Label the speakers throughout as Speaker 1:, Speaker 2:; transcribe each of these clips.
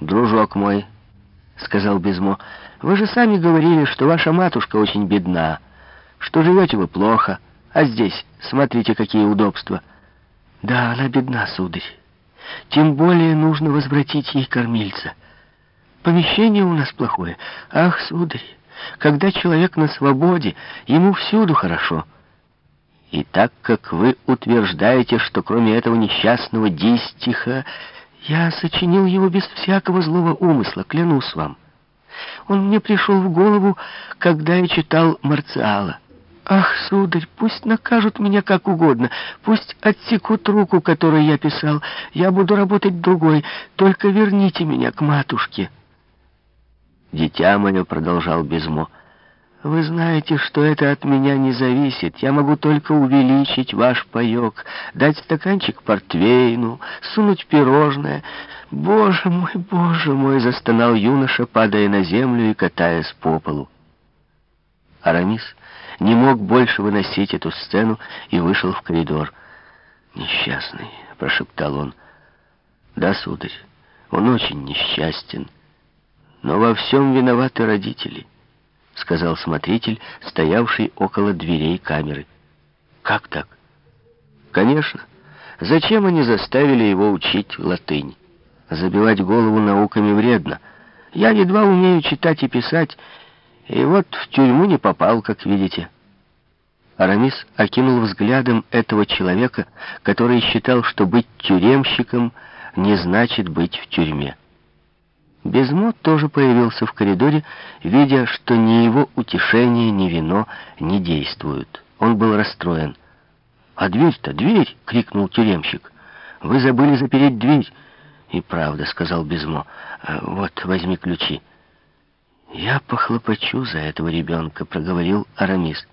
Speaker 1: «Дружок мой», — сказал Безмо, — «вы же сами говорили, что ваша матушка очень бедна, что живете вы плохо, а здесь, смотрите, какие удобства». «Да, она бедна, сударь. Тем более нужно возвратить ей кормильца. Помещение у нас плохое. Ах, сударь, когда человек на свободе, ему всюду хорошо». И так как вы утверждаете, что кроме этого несчастного дистиха я сочинил его без всякого злого умысла, клянусь вам. Он мне пришел в голову, когда я читал Марциала. Ах, сударь, пусть накажут меня как угодно, пусть отсекут руку, которую я писал. Я буду работать другой, только верните меня к матушке. Дитя мое, продолжал Безмо, — вы знаете, что это от меня не зависит. Я могу только увеличить ваш паёк, дать стаканчик портвейну, сунуть пирожное. Боже мой, боже мой, застонал юноша, падая на землю и катаясь по полу. Арамис не мог больше выносить эту сцену и вышел в коридор. «Несчастный», — прошептал он. «Да, сударь, он очень несчастен, но во всем виноваты родители». — сказал смотритель, стоявший около дверей камеры. «Как так?» «Конечно. Зачем они заставили его учить латынь? Забивать голову науками вредно. Я едва умею читать и писать, и вот в тюрьму не попал, как видите». Арамис окинул взглядом этого человека, который считал, что быть тюремщиком не значит быть в тюрьме. Безмо тоже появился в коридоре, видя, что ни его утешение, ни вино не действуют. Он был расстроен. «А дверь-то, дверь!» — крикнул тюремщик. «Вы забыли запереть дверь!» «И правда», — сказал Безмо. «А «Вот, возьми ключи». «Я похлопочу за этого ребенка», — проговорил Арамис.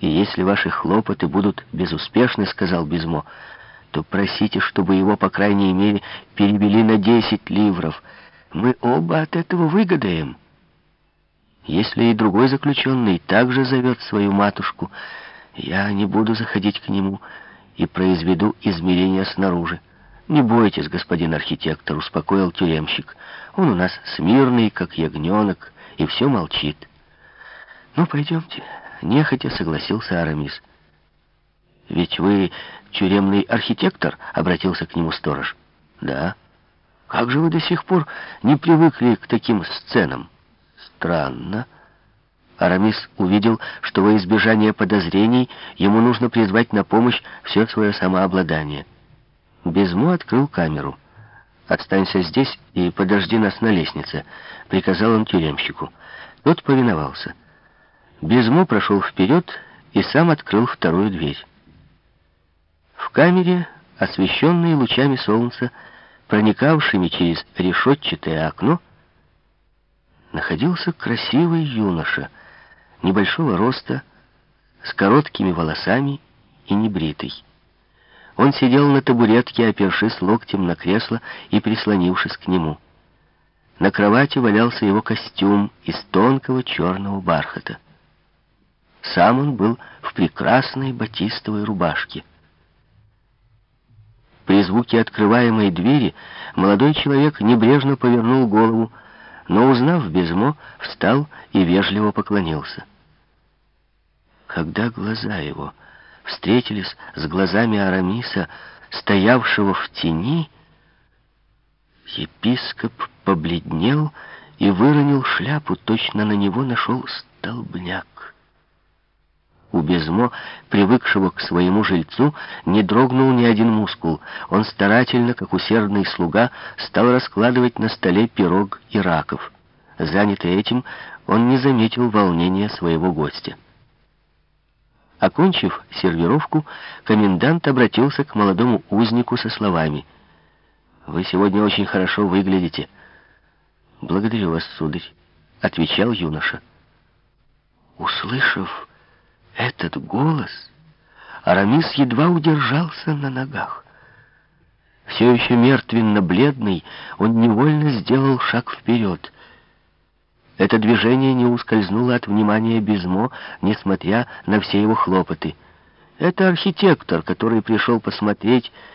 Speaker 1: «И если ваши хлопоты будут безуспешны», — сказал Безмо, «то просите, чтобы его, по крайней мере, перевели на десять ливров». Мы оба от этого выгодаем. Если и другой заключенный также зовет свою матушку, я не буду заходить к нему и произведу измерения снаружи. Не бойтесь, господин архитектор, успокоил тюремщик. Он у нас смирный, как ягненок, и все молчит. Ну, пойдемте. Нехотя согласился Арамис. Ведь вы тюремный архитектор, обратился к нему сторож. Да. Как же вы до сих пор не привыкли к таким сценам? Странно. Арамис увидел, что во избежание подозрений ему нужно призвать на помощь все свое самообладание. Безмо открыл камеру. «Останься здесь и подожди нас на лестнице», — приказал он тюремщику. Тот повиновался. Безмо прошел вперед и сам открыл вторую дверь. В камере, освещенной лучами солнца, проникавшими через решетчатое окно, находился красивый юноша, небольшого роста, с короткими волосами и небритый. Он сидел на табуретке, опершись локтем на кресло и прислонившись к нему. На кровати валялся его костюм из тонкого черного бархата. Сам он был в прекрасной батистовой рубашке. При звуке открываемой двери молодой человек небрежно повернул голову, но, узнав Безмо, встал и вежливо поклонился. Когда глаза его встретились с глазами Арамиса, стоявшего в тени, епископ побледнел и выронил шляпу, точно на него нашел столбняк. У Безмо, привыкшего к своему жильцу, не дрогнул ни один мускул. Он старательно, как усердный слуга, стал раскладывать на столе пирог и раков. Занятый этим, он не заметил волнения своего гостя. Окончив сервировку, комендант обратился к молодому узнику со словами. «Вы сегодня очень хорошо выглядите». «Благодарю вас, сударь», — отвечал юноша. Услышав этот голос, Арамис едва удержался на ногах. Все еще мертвенно-бледный, он невольно сделал шаг вперед. Это движение не ускользнуло от внимания Безмо, несмотря на все его хлопоты. Это архитектор, который пришел посмотреть,